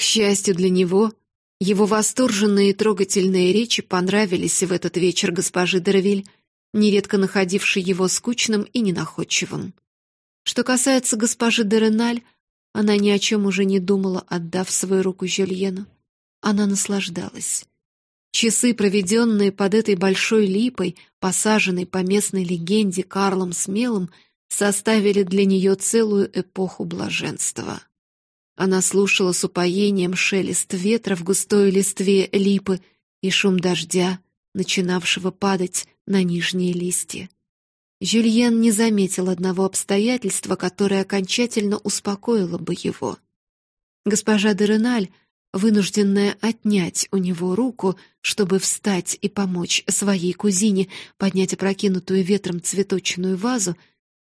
К счастью для него, его восторженные и трогательные речи понравились в этот вечер госпожи Деравиль, нередко находившей его скучным и ненаходчивым. Что касается госпожи Дереналь, она ни о чем уже не думала, отдав свою руку Жюльену. Она наслаждалась. Часы, проведенные под этой большой липой, посаженной по местной легенде Карлом Смелым, составили для нее целую эпоху блаженства. Она слушала с упоением шелест ветра в густой листве липы и шум дождя, начинавшего падать на нижние листья. Жюльен не заметил одного обстоятельства, которое окончательно успокоило бы его. Госпожа Дереналь, вынужденная отнять у него руку, чтобы встать и помочь своей кузине поднять опрокинутую ветром цветочную вазу,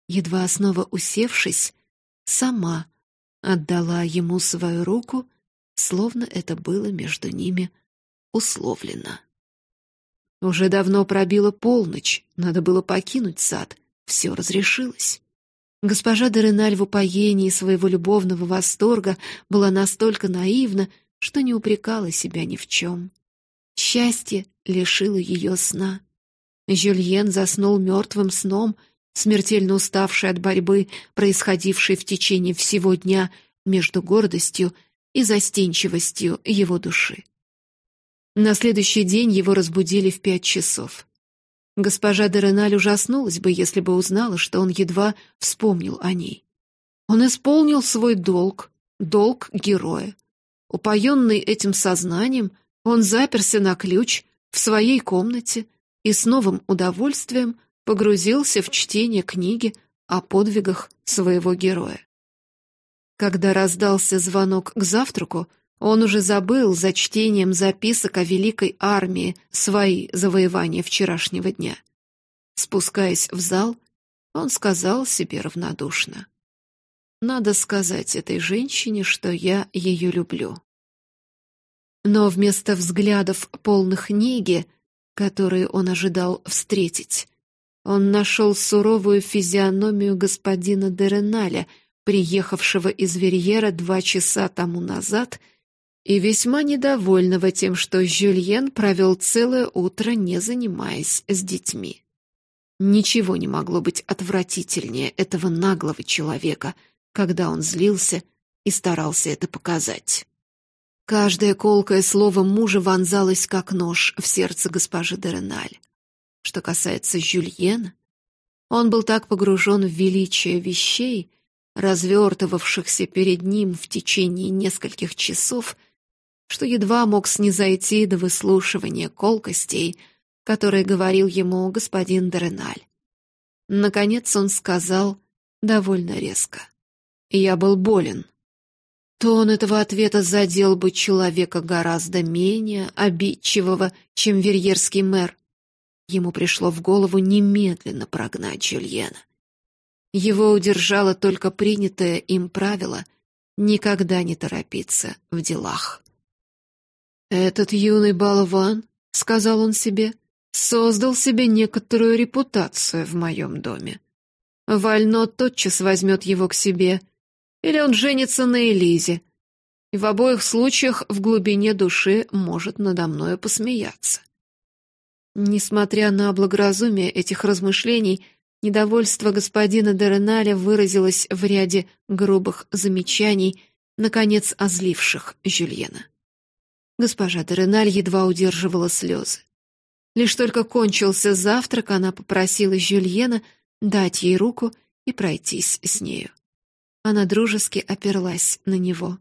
едва снова усевшись, сама отдала ему свою руку, словно это было между ними условлено. Уже давно пробила полночь, надо было покинуть сад, все разрешилось. Госпожа Дереналь в упоении своего любовного восторга была настолько наивна, что не упрекала себя ни в чем. Счастье лишило ее сна. Жюльен заснул мертвым сном, смертельно уставший от борьбы, происходившей в течение всего дня между гордостью и застенчивостью его души. На следующий день его разбудили в пять часов. Госпожа Дереналь ужаснулась бы, если бы узнала, что он едва вспомнил о ней. Он исполнил свой долг, долг героя. Упоенный этим сознанием, он заперся на ключ в своей комнате и с новым удовольствием погрузился в чтение книги о подвигах своего героя. Когда раздался звонок к завтраку, он уже забыл за чтением записок о великой армии свои завоевания вчерашнего дня. Спускаясь в зал, он сказал себе равнодушно. «Надо сказать этой женщине, что я ее люблю». Но вместо взглядов полных неги, которые он ожидал встретить, он нашел суровую физиономию господина Дереналя, приехавшего из Верьера два часа тому назад — и весьма недовольного тем, что Жюльен провел целое утро, не занимаясь с детьми. Ничего не могло быть отвратительнее этого наглого человека, когда он злился и старался это показать. Каждое колкое слово мужа вонзалось как нож в сердце госпожи Дереналь. Что касается Жюльена, он был так погружен в величие вещей, развертывавшихся перед ним в течение нескольких часов, что едва мог снизойти до выслушивания колкостей, которые говорил ему господин Дереналь. Наконец он сказал довольно резко. «Я был болен». Тон этого ответа задел бы человека гораздо менее обидчивого, чем верьерский мэр. Ему пришло в голову немедленно прогнать Жюльена. Его удержало только принятое им правило никогда не торопиться в делах. «Этот юный болван», — сказал он себе, — «создал себе некоторую репутацию в моем доме. Вально тотчас возьмет его к себе, или он женится на Элизе, и в обоих случаях в глубине души может надо мною посмеяться». Несмотря на благоразумие этих размышлений, недовольство господина Дереналя выразилось в ряде грубых замечаний, наконец озливших Жюльена. Госпожа Дереналь едва удерживала слезы. Лишь только кончился завтрак, она попросила Жюльена дать ей руку и пройтись с нею. Она дружески оперлась на него.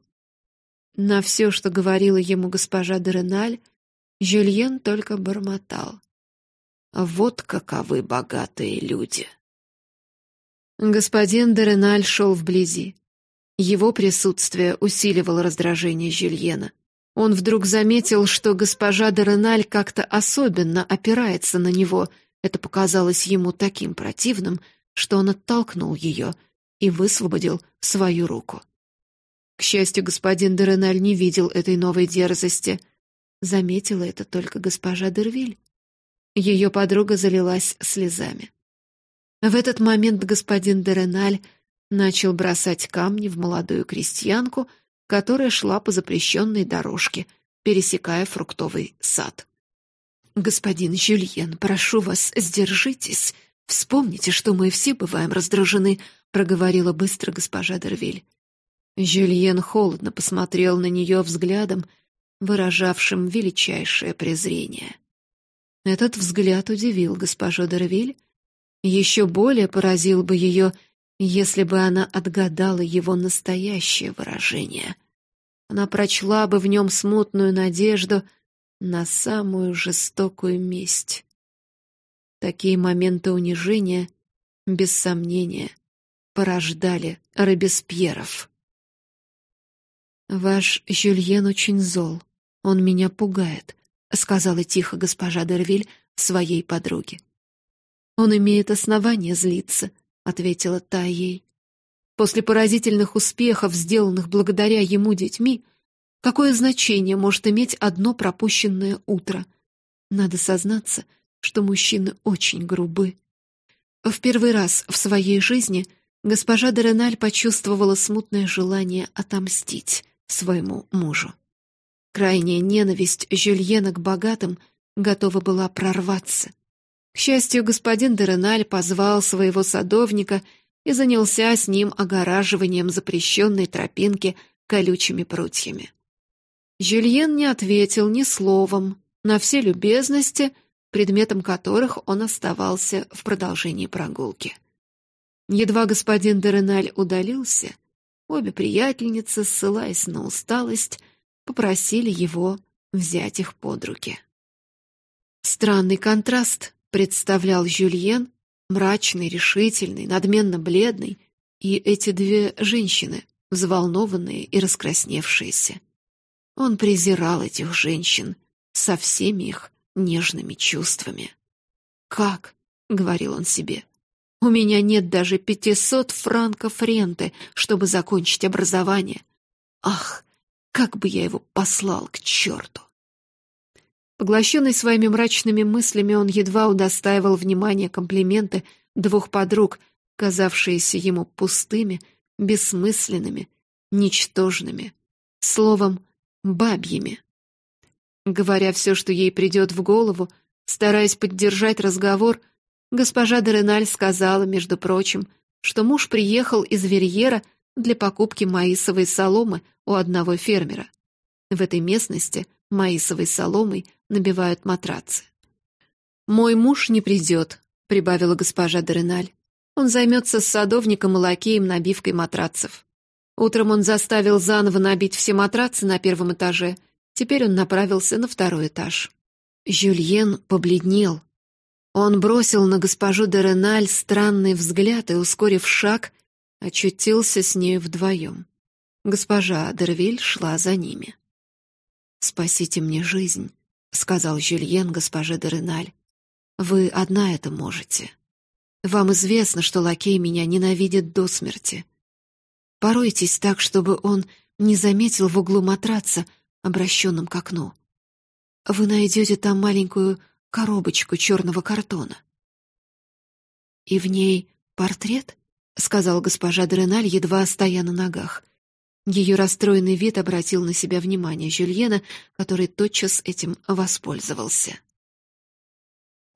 На все, что говорила ему госпожа Дереналь, Жюльен только бормотал. «Вот каковы богатые люди!» Господин Дереналь шел вблизи. Его присутствие усиливало раздражение Жюльена. Он вдруг заметил, что госпожа Дереналь как-то особенно опирается на него. Это показалось ему таким противным, что он оттолкнул ее и высвободил свою руку. К счастью, господин Дереналь не видел этой новой дерзости. Заметила это только госпожа Дервиль. Ее подруга залилась слезами. В этот момент господин Дереналь начал бросать камни в молодую крестьянку — которая шла по запрещенной дорожке, пересекая фруктовый сад. «Господин Жюльен, прошу вас, сдержитесь. Вспомните, что мы все бываем раздражены», — проговорила быстро госпожа Дервиль. Жюльен холодно посмотрел на нее взглядом, выражавшим величайшее презрение. Этот взгляд удивил госпожу Дервиль, еще более поразил бы ее, если бы она отгадала его настоящее выражение. Она прочла бы в нем смутную надежду на самую жестокую месть. Такие моменты унижения, без сомнения, порождали Робеспьеров. «Ваш Жюльен очень зол. Он меня пугает», — сказала тихо госпожа Дервиль своей подруге. «Он имеет основание злиться», — ответила та ей. «После поразительных успехов, сделанных благодаря ему детьми, какое значение может иметь одно пропущенное утро? Надо сознаться, что мужчины очень грубы». В первый раз в своей жизни госпожа Дереналь почувствовала смутное желание отомстить своему мужу. Крайняя ненависть Жюльена к богатым готова была прорваться. К счастью, господин Дереналь позвал своего садовника и занялся с ним огораживанием запрещенной тропинки колючими прутьями. Жюльен не ответил ни словом на все любезности, предметом которых он оставался в продолжении прогулки. Едва господин Дереналь удалился, обе приятельницы, ссылаясь на усталость, попросили его взять их под руки. Странный контраст представлял Жюльен, мрачный, решительный, надменно бледный, и эти две женщины, взволнованные и раскрасневшиеся. Он презирал этих женщин со всеми их нежными чувствами. «Как?» — говорил он себе. «У меня нет даже пятисот франков ренты, чтобы закончить образование. Ах, как бы я его послал к черту!» Поглощенный своими мрачными мыслями, он едва удостаивал внимания комплименты двух подруг, казавшиеся ему пустыми, бессмысленными, ничтожными, словом, бабьими. Говоря все, что ей придет в голову, стараясь поддержать разговор, госпожа Дереналь сказала, между прочим, что муж приехал из Верьера для покупки маисовой соломы у одного фермера. В этой местности маисовой соломой набивают матрацы. «Мой муж не придет», — прибавила госпожа Дереналь. «Он займется с садовником и лакеем набивкой матрацев. Утром он заставил заново набить все матрацы на первом этаже. Теперь он направился на второй этаж». Жюльен побледнел. Он бросил на госпожу Дереналь странный взгляд и, ускорив шаг, очутился с нею вдвоем. Госпожа Дервиль шла за ними. «Спасите мне жизнь», — сказал Жюльен госпоже де Реналь. «Вы одна это можете. Вам известно, что лакей меня ненавидит до смерти. Поройтесь так, чтобы он не заметил в углу матраца, обращенном к окну. Вы найдете там маленькую коробочку черного картона. «И в ней портрет?» — сказал госпожа Дреналь, едва стоя на ногах. Ее расстроенный вид обратил на себя внимание Жюльена, который тотчас этим воспользовался.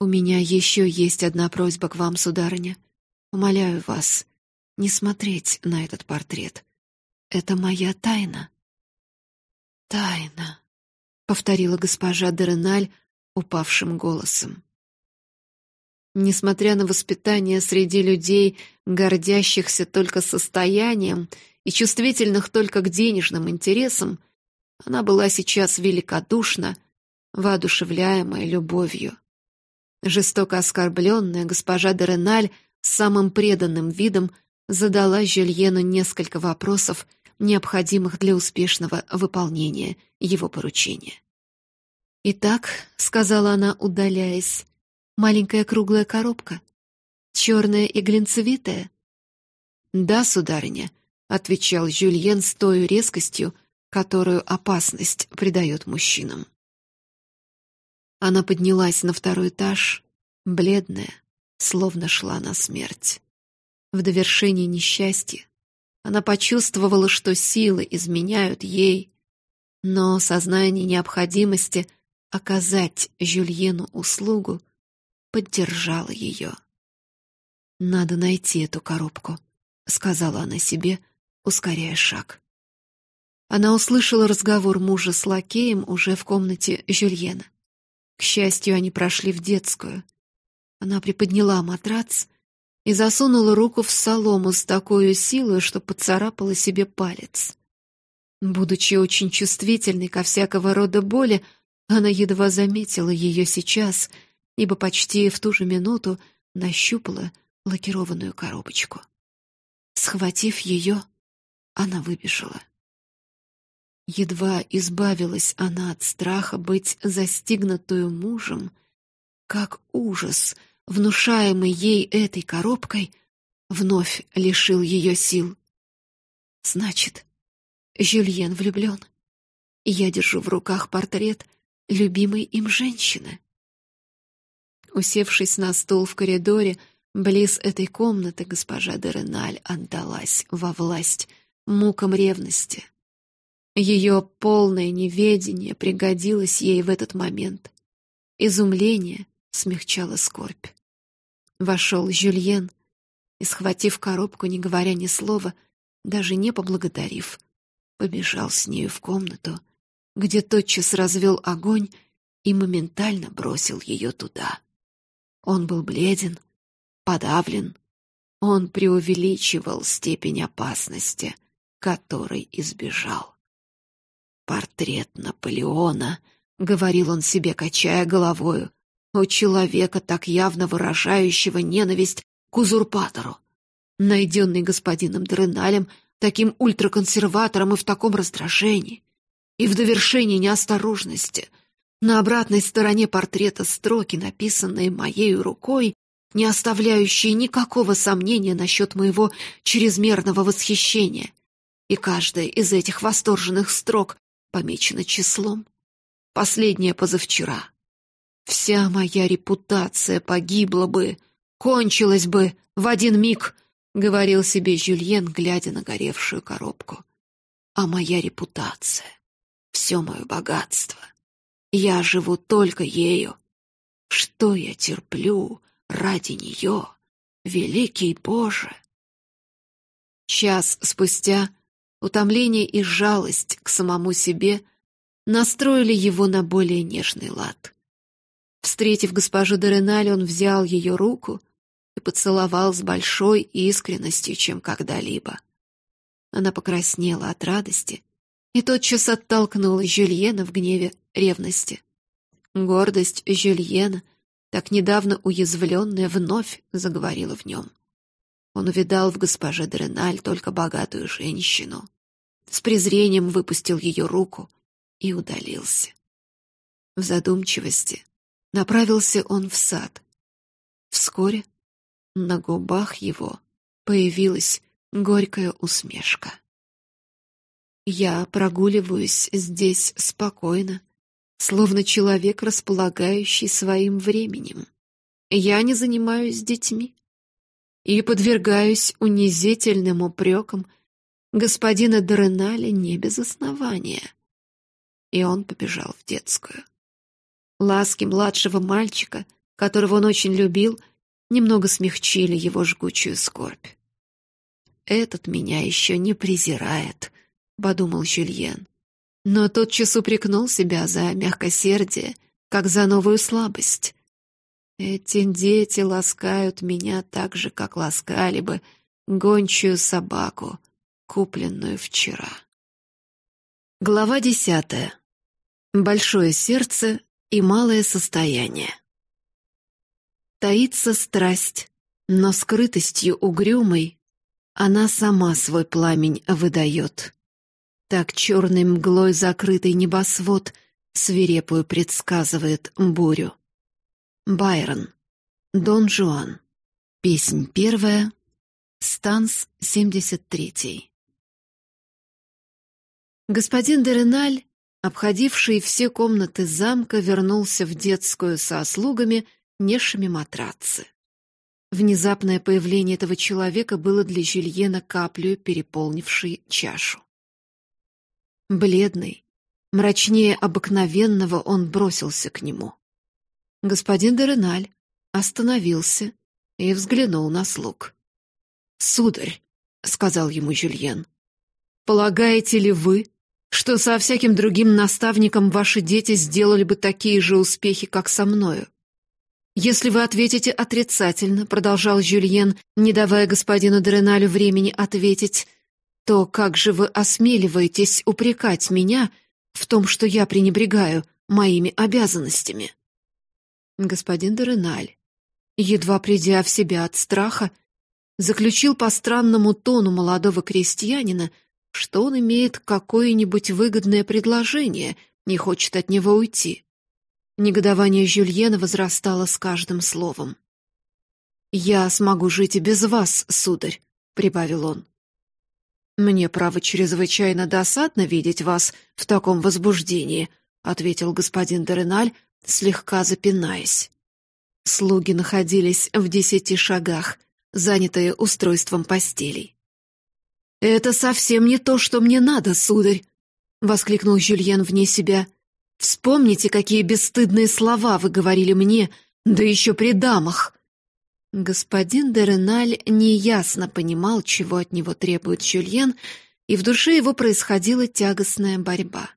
«У меня еще есть одна просьба к вам, сударыня. Умоляю вас, не смотреть на этот портрет. Это моя тайна». «Тайна», — повторила госпожа Дереналь упавшим голосом. Несмотря на воспитание среди людей, гордящихся только состоянием и чувствительных только к денежным интересам, она была сейчас великодушна, воодушевляемая любовью. Жестоко оскорбленная госпожа Дереналь самым преданным видом задала Жюльену несколько вопросов, необходимых для успешного выполнения его поручения. «Итак», — сказала она, удаляясь, — «маленькая круглая коробка, черная и глинцевитая?» «Да, сударыня», — отвечал Жюльен с той резкостью, которую опасность придает мужчинам. Она поднялась на второй этаж, бледная, словно шла на смерть. В довершении несчастья, Она почувствовала, что силы изменяют ей, но сознание необходимости оказать Жюльену услугу поддержало ее. «Надо найти эту коробку», — сказала она себе, ускоряя шаг. Она услышала разговор мужа с лакеем уже в комнате Жюльена. К счастью, они прошли в детскую. Она приподняла матрац и засунула руку в солому с такой силой, что поцарапала себе палец. Будучи очень чувствительной ко всякого рода боли, она едва заметила ее сейчас, ибо почти в ту же минуту нащупала лакированную коробочку. Схватив ее, она выбежала. Едва избавилась она от страха быть застигнутую мужем, как ужас, внушаемый ей этой коробкой, вновь лишил ее сил. Значит, Жюльен влюблен, я держу в руках портрет любимой им женщины. Усевшись на стул в коридоре, близ этой комнаты госпожа де Реналь отдалась во власть мукам ревности. Ее полное неведение пригодилось ей в этот момент. Изумление смягчало скорбь. Вошел Жюльен и, схватив коробку, не говоря ни слова, даже не поблагодарив, побежал с нею в комнату, где тотчас развел огонь и моментально бросил ее туда. Он был бледен, подавлен. Он преувеличивал степень опасности, которой избежал. «Портрет Наполеона», — говорил он себе, качая головою, у человека, так явно выражающего ненависть к узурпатору, найденный господином Дреналем, таким ультраконсерватором и в таком раздражении. И в довершении неосторожности на обратной стороне портрета строки, написанные моей рукой, не оставляющие никакого сомнения насчет моего чрезмерного восхищения. И каждая из этих восторженных строк помечена числом. Последняя позавчера. Вся моя репутация погибла бы, кончилась бы в один миг, — говорил себе Жюльен, глядя на горевшую коробку. А моя репутация все мое богатство. Я живу только ею. Что я терплю ради нее, великий Боже? Час спустя утомление и жалость к самому себе настроили его на более нежный лад. Встретив госпожу Дореналь, он взял ее руку и поцеловал с большой искренностью, чем когда-либо. Она покраснела от радости и тотчас оттолкнула Жюльена в гневе ревности. Гордость Жюльена, так недавно уязвленная, вновь заговорила в нем. Он увидал в госпоже Дреналь только богатую женщину. С презрением выпустил ее руку и удалился. В задумчивости направился он в сад. Вскоре на губах его появилась горькая усмешка. Я прогуливаюсь здесь спокойно, словно человек, располагающий своим временем. Я не занимаюсь детьми и подвергаюсь унизительным упрекам господина Дореналя не без основания. И он побежал в детскую. Ласки младшего мальчика, которого он очень любил, немного смягчили его жгучую скорбь. Этот меня еще не презирает, — подумал Жюльен. Но тотчас упрекнул себя за мягкосердие, как за новую слабость. Эти дети ласкают меня так же, как ласкали бы гончую собаку, купленную вчера. Глава десятая. Большое сердце и малое состояние. Таится страсть, но скрытостью угрюмой она сама свой пламень выдает. Так черной мглой закрытый небосвод свирепую предсказывает бурю. Байрон. Дон Жуан. Песнь первая. Станс 73. Господин Дереналь, обходивший все комнаты замка, вернулся в детскую со слугами, несшими матрацы. Внезапное появление этого человека было для Жюльена каплей, переполнившей чашу. Бледный, мрачнее обыкновенного, он бросился к нему. Господин Дереналь остановился и взглянул на слуг. «Сударь», — сказал ему Жюльен, — «полагаете ли вы, что со всяким другим наставником ваши дети сделали бы такие же успехи, как со мною. «Если вы ответите отрицательно», — продолжал Жюльен, не давая господину Дреналю времени ответить, «то как же вы осмеливаетесь упрекать меня в том, что я пренебрегаю моими обязанностями?» Господин Дреналь, едва придя в себя от страха, заключил по странному тону молодого крестьянина — что он имеет какое-нибудь выгодное предложение, не хочет от него уйти. Негодование Жюльена возрастало с каждым словом. «Я смогу жить и без вас, сударь», — прибавил он. «Мне, право, чрезвычайно досадно видеть вас в таком возбуждении», — ответил господин Дереналь, слегка запинаясь. Слуги находились в десяти шагах, занятые устройством постелей. «Это совсем не то, что мне надо, сударь!» — воскликнул Жюльен вне себя. «Вспомните, какие бесстыдные слова вы говорили мне, да еще при дамах!» Господин Дереналь неясно понимал, чего от него требует Жюльен, и в душе его происходила тягостная борьба.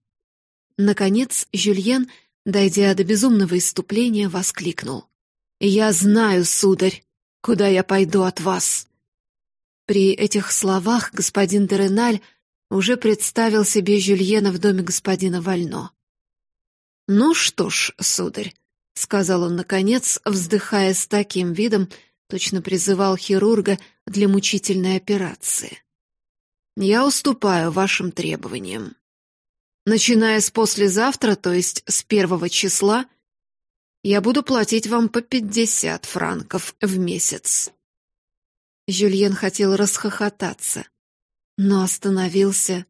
Наконец Жюльен, дойдя до безумного иступления, воскликнул. «Я знаю, сударь, куда я пойду от вас!» При этих словах господин Дереналь уже представил себе Жюльена в доме господина Вально. «Ну что ж, сударь», — сказал он наконец, вздыхая с таким видом, точно призывал хирурга для мучительной операции. «Я уступаю вашим требованиям. Начиная с послезавтра, то есть с первого числа, я буду платить вам по пятьдесят франков в месяц. Жюльен хотел расхохотаться, но остановился,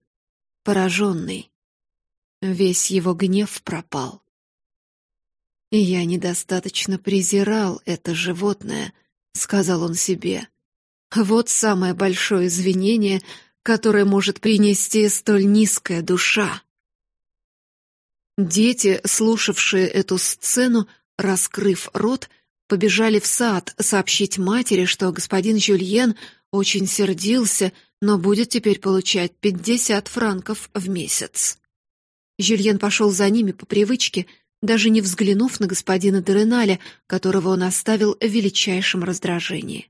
пораженный. Весь его гнев пропал. И «Я недостаточно презирал это животное», — сказал он себе. «Вот самое большое извинение, которое может принести столь низкая душа». Дети, слушавшие эту сцену, раскрыв рот, побежали в сад сообщить матери, что господин Жюльен очень сердился, но будет теперь получать пятьдесят франков в месяц. Жюльен пошел за ними по привычке, даже не взглянув на господина Дереналя, которого он оставил в величайшем раздражении.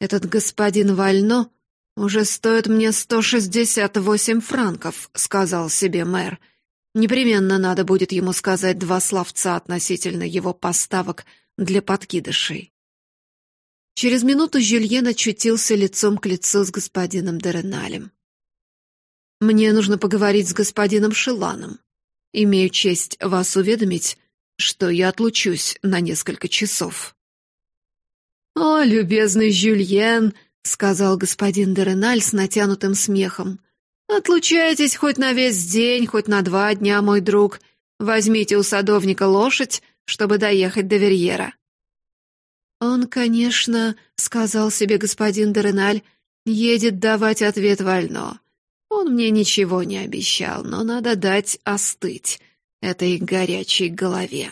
«Этот господин Вально уже стоит мне сто шестьдесят восемь франков», — сказал себе мэр. «Непременно надо будет ему сказать два словца относительно его поставок для подкидышей. Через минуту Жюльен очутился лицом к лицу с господином Дереналем. «Мне нужно поговорить с господином Шеланом. Имею честь вас уведомить, что я отлучусь на несколько часов». «О, любезный Жюльен!» — сказал господин Дереналь с натянутым смехом. «Отлучайтесь хоть на весь день, хоть на два дня, мой друг. Возьмите у садовника лошадь, чтобы доехать до Верьера. «Он, конечно, — сказал себе господин Дереналь, — едет давать ответ вольно. Он мне ничего не обещал, но надо дать остыть этой горячей голове».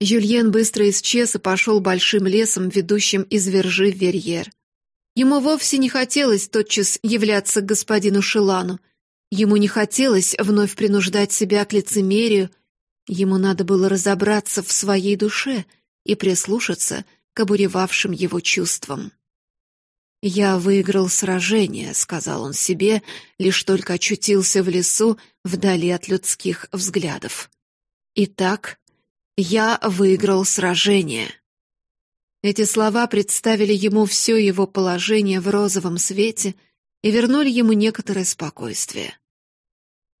Жюльен быстро исчез и пошел большим лесом, ведущим из Вержи в Верьер. Ему вовсе не хотелось тотчас являться к господину Шилану. Ему не хотелось вновь принуждать себя к лицемерию — Ему надо было разобраться в своей душе и прислушаться к обуревавшим его чувствам. «Я выиграл сражение», — сказал он себе, лишь только очутился в лесу вдали от людских взглядов. «Итак, я выиграл сражение». Эти слова представили ему все его положение в розовом свете и вернули ему некоторое спокойствие.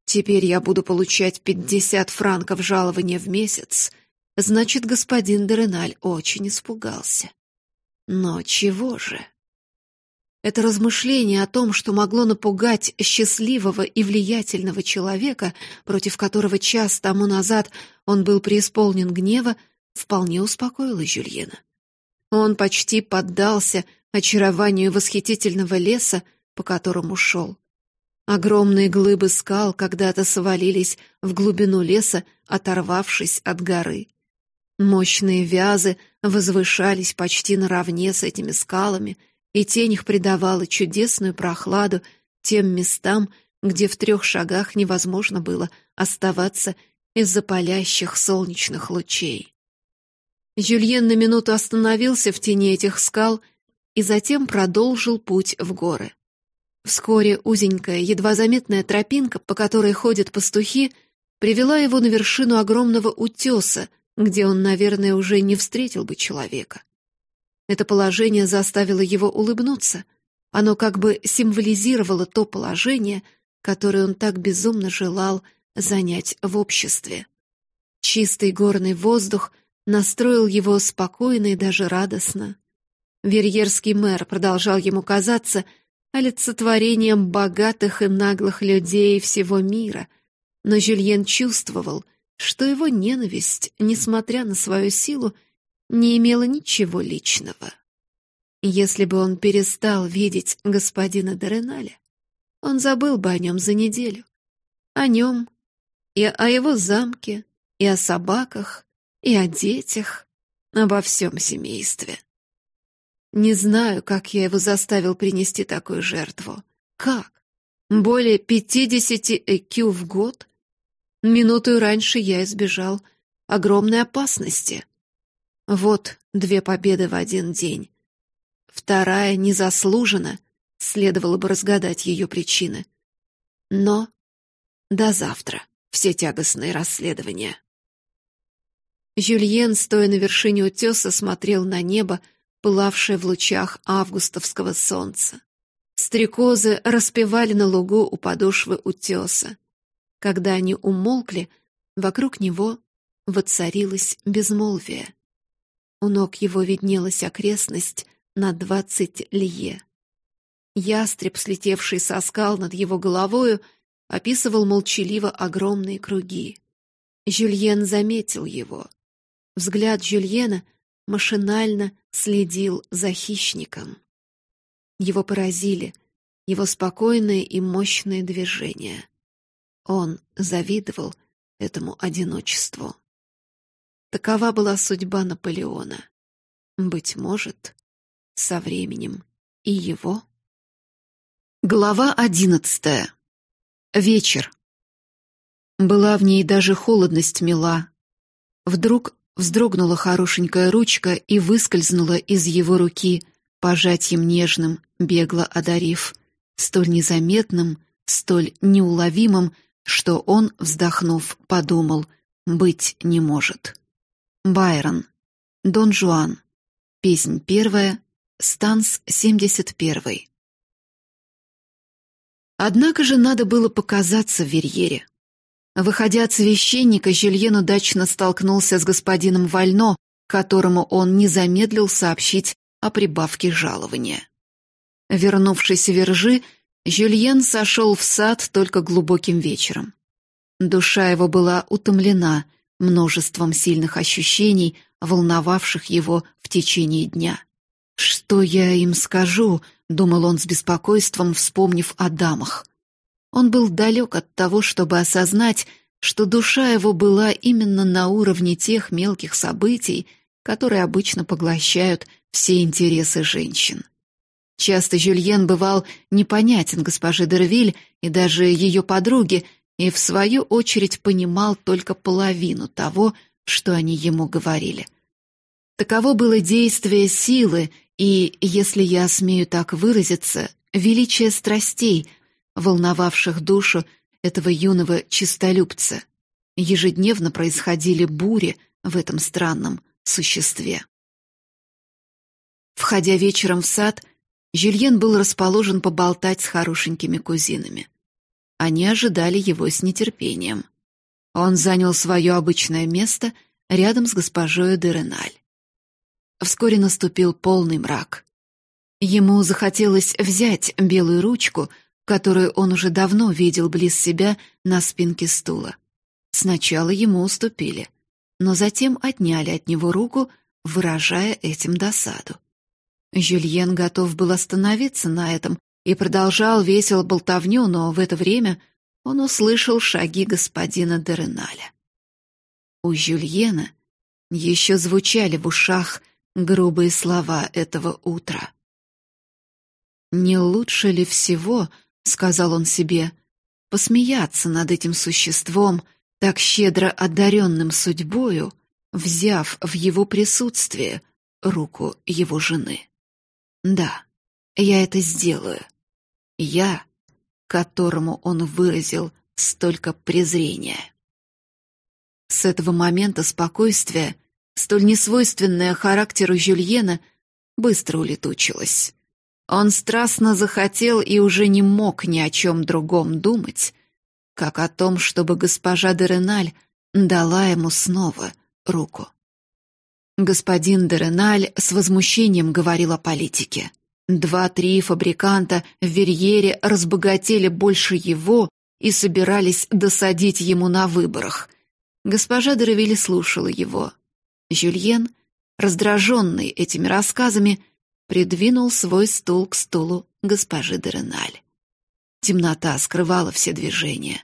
Теперь я буду получать пятьдесят франков жалования в месяц. Значит, господин Дереналь очень испугался. Но чего же? Это размышление о том, что могло напугать счастливого и влиятельного человека, против которого час тому назад он был преисполнен гнева, вполне успокоила Жюльена. Он почти поддался очарованию восхитительного леса, по которому шел. Огромные глыбы скал когда-то свалились в глубину леса, оторвавшись от горы. Мощные вязы возвышались почти наравне с этими скалами, и тень их придавала чудесную прохладу тем местам, где в трех шагах невозможно было оставаться из-за палящих солнечных лучей. Жюльен на минуту остановился в тени этих скал и затем продолжил путь в горы. Вскоре узенькая, едва заметная тропинка, по которой ходят пастухи, привела его на вершину огромного утеса, где он, наверное, уже не встретил бы человека. Это положение заставило его улыбнуться. Оно как бы символизировало то положение, которое он так безумно желал занять в обществе. Чистый горный воздух настроил его спокойно и даже радостно. Верьерский мэр продолжал ему казаться — олицетворением богатых и наглых людей всего мира, но Жюльен чувствовал, что его ненависть, несмотря на свою силу, не имела ничего личного. Если бы он перестал видеть господина Дереналя, он забыл бы о нем за неделю. О нем, и о его замке, и о собаках, и о детях, обо всем семействе. Не знаю, как я его заставил принести такую жертву. Как? Более пятидесяти ЭКЮ в год? Минуту раньше я избежал огромной опасности. Вот две победы в один день. Вторая незаслуженно, следовало бы разгадать ее причины. Но до завтра все тягостные расследования. Жюльен, стоя на вершине утеса, смотрел на небо, пылавшее в лучах августовского солнца. Стрекозы распевали на лугу у подошвы утеса. Когда они умолкли, вокруг него воцарилось безмолвие. У ног его виднелась окрестность на двадцать лье. Ястреб, слетевший со скал над его головою, описывал молчаливо огромные круги. Жюльен заметил его. Взгляд Жюльена машинально следил за хищником. Его поразили его спокойные и мощные движения. Он завидовал этому одиночеству. Такова была судьба Наполеона. Быть может, со временем и его. Глава одиннадцатая. Вечер. Была в ней даже холодность мила. Вдруг Вздрогнула хорошенькая ручка и выскользнула из его руки, пожатием нежным, бегло одарив, столь незаметным, столь неуловимым, что он, вздохнув, подумал, быть не может. Байрон. Дон Жуан. Песнь первая. Станс 71. Однако же надо было показаться в Верьере. Выходя от священника, Жюльен удачно столкнулся с господином Вально, которому он не замедлил сообщить о прибавке жалования. Вернувшись в Вержи, Жюльен сошел в сад только глубоким вечером. Душа его была утомлена множеством сильных ощущений, волновавших его в течение дня. «Что я им скажу?» — думал он с беспокойством, вспомнив о дамах. Он был далек от того, чтобы осознать, что душа его была именно на уровне тех мелких событий, которые обычно поглощают все интересы женщин. Часто Жюльен бывал непонятен госпоже Дервиль и даже ее подруге, и в свою очередь понимал только половину того, что они ему говорили. Таково было действие силы и, если я смею так выразиться, величие страстей — волновавших душу этого юного чистолюбца. Ежедневно происходили бури в этом странном существе. Входя вечером в сад, Жюльен был расположен поболтать с хорошенькими кузинами. Они ожидали его с нетерпением. Он занял свое обычное место рядом с госпожой де Реналь. Вскоре наступил полный мрак. Ему захотелось взять белую ручку — которую он уже давно видел близ себя на спинке стула. Сначала ему уступили. но затем отняли от него руку, выражая этим досаду. Жюльен готов был остановиться на этом и продолжал весело болтовню, но в это время он услышал шаги господина Дереналя. У Жюльена еще звучали в ушах грубые слова этого утра. «Не лучше ли всего, — сказал он себе, — посмеяться над этим существом, так щедро одаренным судьбою, взяв в его присутствие руку его жены? Да, я это сделаю. Я, которому он выразил столько презрения. С этого момента спокойствие, столь несвойственное характеру Жюльена, быстро улетучилось. Он страстно захотел и уже не мог ни о чем другом думать, как о том, чтобы госпожа Дереналь дала ему снова руку. Господин Дереналь с возмущением говорил о политике. Два-три фабриканта в Верьере разбогатели больше его и собирались досадить ему на выборах. Госпожа Деревиль слушала его. Жюльен, раздраженный этими рассказами, придвинул свой стул к стулу госпожи Дереналь. Темнота скрывала все движения.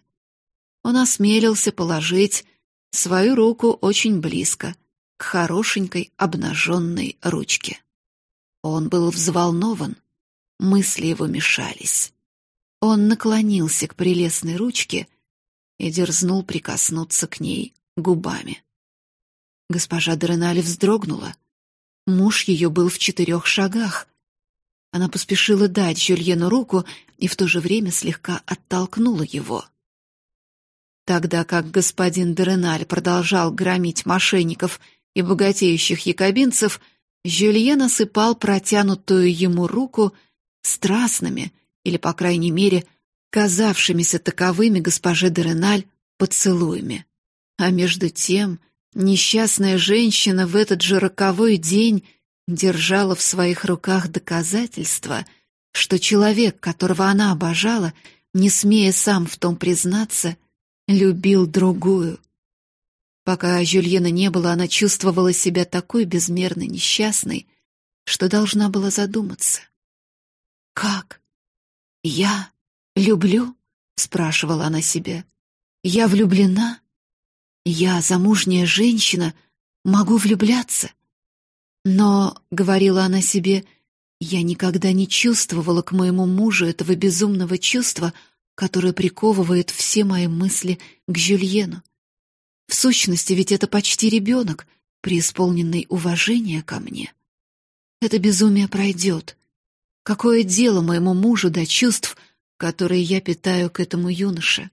Он осмелился положить свою руку очень близко к хорошенькой обнаженной ручке. Он был взволнован, мысли его мешались. Он наклонился к прелестной ручке и дерзнул прикоснуться к ней губами. Госпожа Дреналь вздрогнула. Муж ее был в четырех шагах. Она поспешила дать Жюльену руку и в то же время слегка оттолкнула его. Тогда как господин Дреналь продолжал громить мошенников и богатеющих якобинцев, Жюльен осыпал протянутую ему руку страстными, или, по крайней мере, казавшимися таковыми госпоже Дереналь поцелуями. А между тем несчастная женщина в этот же роковой день держала в своих руках доказательство, что человек, которого она обожала, не смея сам в том признаться, любил другую. Пока Жюльена не было, она чувствовала себя такой безмерно несчастной, что должна была задуматься. «Как? Я люблю?» — спрашивала она себя. «Я влюблена? Я, замужняя женщина, могу влюбляться?» Но, — говорила она себе, — я никогда не чувствовала к моему мужу этого безумного чувства, которое приковывает все мои мысли к Жюльену. В сущности, ведь это почти ребенок, преисполненный уважения ко мне. Это безумие пройдет. Какое дело моему мужу до чувств, которые я питаю к этому юноше?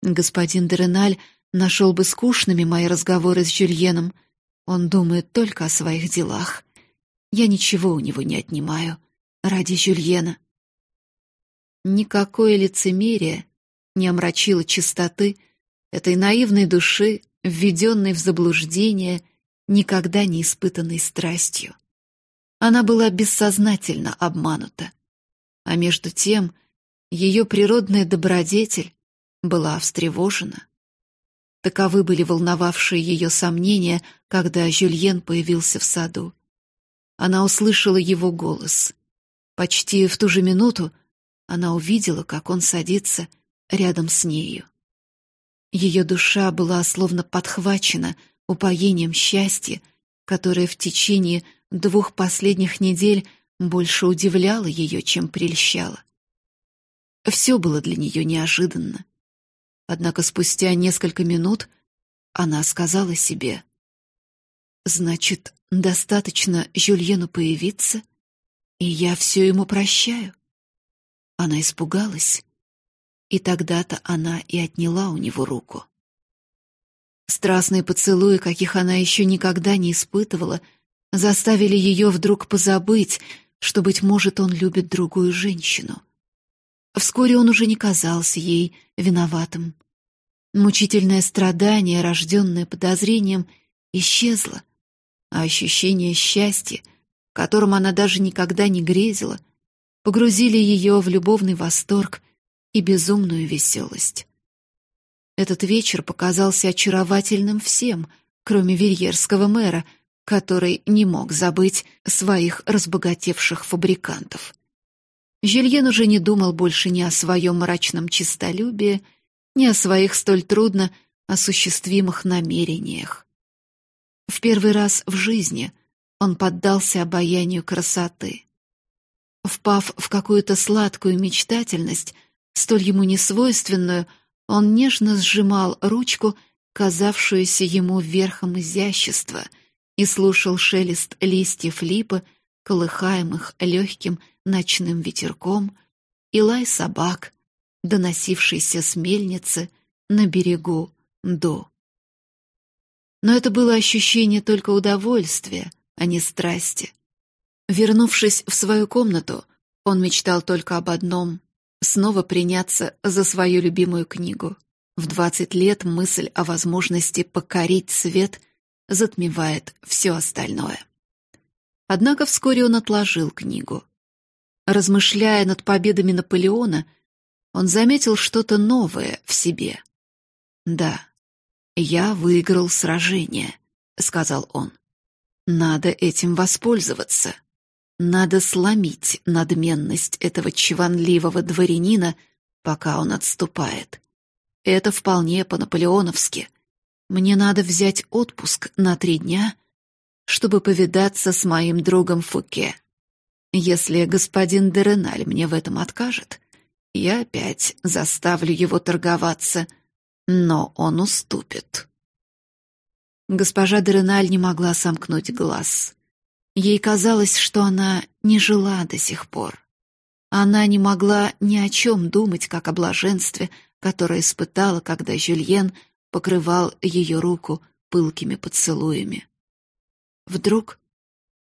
Господин Дереналь нашел бы скучными мои разговоры с Жюльеном. Он думает только о своих делах. Я ничего у него не отнимаю ради Жюльена. Никакое лицемерие не омрачило чистоты, этой наивной души, введенной в заблуждение, никогда не испытанной страстью. Она была бессознательно обманута. А между тем ее природная добродетель была встревожена. Таковы были волновавшие ее сомнения, когда Жюльен появился в саду. Она услышала его голос. Почти в ту же минуту она увидела, как он садится рядом с нею. Ее душа была словно подхвачена упоением счастья, которое в течение двух последних недель больше удивляло ее, чем прельщало. Все было для нее неожиданно. Однако спустя несколько минут она сказала себе, «Значит, достаточно Жюльену появиться, и я все ему прощаю». Она испугалась и тогда-то она и отняла у него руку. Страстные поцелуи, каких она еще никогда не испытывала, заставили ее вдруг позабыть, что, быть может, он любит другую женщину. Вскоре он уже не казался ей виноватым. Мучительное страдание, рожденное подозрением, исчезло, а ощущение счастья, которым она даже никогда не грезила, погрузили ее в любовный восторг и безумную веселость. Этот вечер показался очаровательным всем, кроме верьерского мэра, который не мог забыть своих разбогатевших фабрикантов. Жюльен уже не думал больше ни о своем мрачном честолюбии, ни о своих столь трудно осуществимых намерениях. В первый раз в жизни он поддался обаянию красоты. Впав в какую-то сладкую мечтательность, столь ему несвойственную, он нежно сжимал ручку, казавшуюся ему верхом изящества, и слушал шелест листьев липы, колыхаемых легким ночным ветерком, и лай собак, доносившийся с мельницы на берегу До. Но это было ощущение только удовольствия, а не страсти. Вернувшись в свою комнату, он мечтал только об одном — снова приняться за свою любимую книгу. В двадцать лет мысль о возможности покорить свет затмевает все остальное. Однако вскоре он отложил книгу. Размышляя над победами Наполеона, он заметил что-то новое в себе. «Да, я выиграл сражение», — сказал он. «Надо этим воспользоваться. Надо сломить надменность этого чванливого дворянина, пока он отступает. Это вполне по-наполеоновски. Мне надо взять отпуск на три дня чтобы повидаться с моим другом Фуке. Если господин Дереналь мне в этом откажет, я опять заставлю его торговаться, но он уступит. Госпожа Дереналь не могла сомкнуть глаз. Ей казалось, что она не жила до сих пор. Она не могла ни о чем думать, как о блаженстве, которое испытала, когда Жюльен покрывал ее руку пылкими поцелуями. Вдруг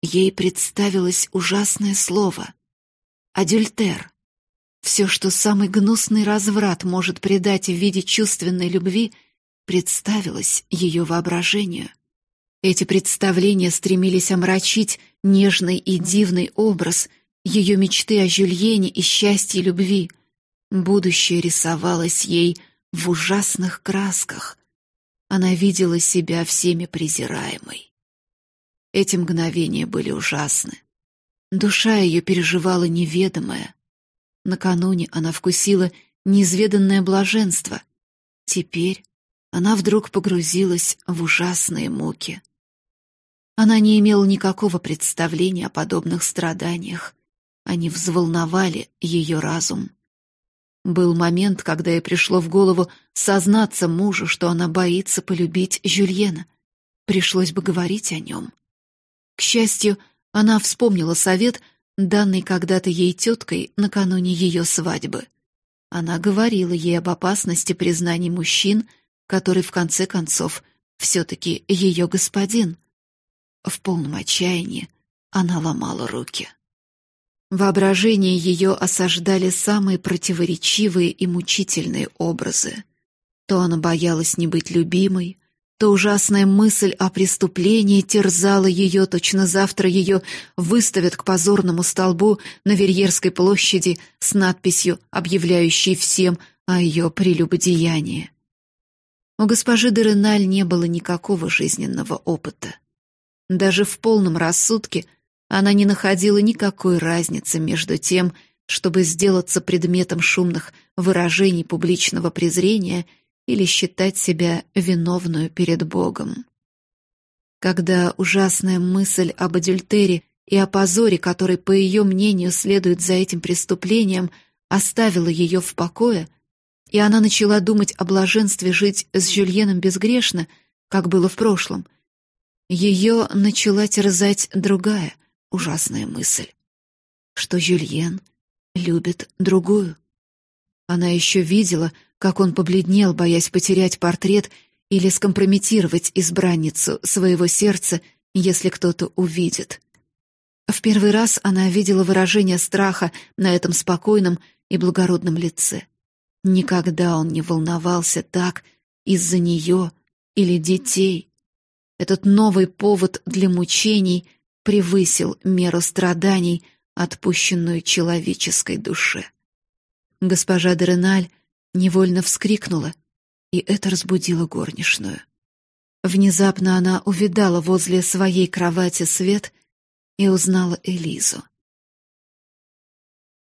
ей представилось ужасное слово — адюльтер. Все, что самый гнусный разврат может придать в виде чувственной любви, представилось ее воображению. Эти представления стремились омрачить нежный и дивный образ ее мечты о Жюльене и счастье любви. Будущее рисовалось ей в ужасных красках. Она видела себя всеми презираемой. Эти мгновения были ужасны. Душа ее переживала неведомое. Накануне она вкусила неизведанное блаженство. Теперь она вдруг погрузилась в ужасные муки. Она не имела никакого представления о подобных страданиях. Они взволновали ее разум. Был момент, когда ей пришло в голову сознаться мужу, что она боится полюбить Жюльена. Пришлось бы говорить о нем. К счастью, она вспомнила совет, данный когда-то ей теткой накануне ее свадьбы. Она говорила ей об опасности признаний мужчин, который в конце концов все-таки ее господин. В полном отчаянии она ломала руки. Воображение ее осаждали самые противоречивые и мучительные образы. То она боялась не быть любимой, то ужасная мысль о преступлении терзала ее, точно завтра ее выставят к позорному столбу на Верьерской площади с надписью, объявляющей всем о ее прелюбодеянии. У госпожи Дереналь не было никакого жизненного опыта. Даже в полном рассудке она не находила никакой разницы между тем, чтобы сделаться предметом шумных выражений публичного презрения или считать себя виновную перед Богом. Когда ужасная мысль об адюльтере и о позоре, который, по ее мнению, следует за этим преступлением, оставила ее в покое, и она начала думать о блаженстве жить с Жюльеном безгрешно, как было в прошлом, ее начала терзать другая ужасная мысль, что Жюльен любит другую. Она еще видела, как он побледнел, боясь потерять портрет или скомпрометировать избранницу своего сердца, если кто-то увидит. В первый раз она видела выражение страха на этом спокойном и благородном лице. Никогда он не волновался так из-за нее или детей. Этот новый повод для мучений превысил меру страданий, отпущенную человеческой душе. Госпожа Дереналь невольно вскрикнула, и это разбудило горничную. Внезапно она увидала возле своей кровати свет и узнала Элизу.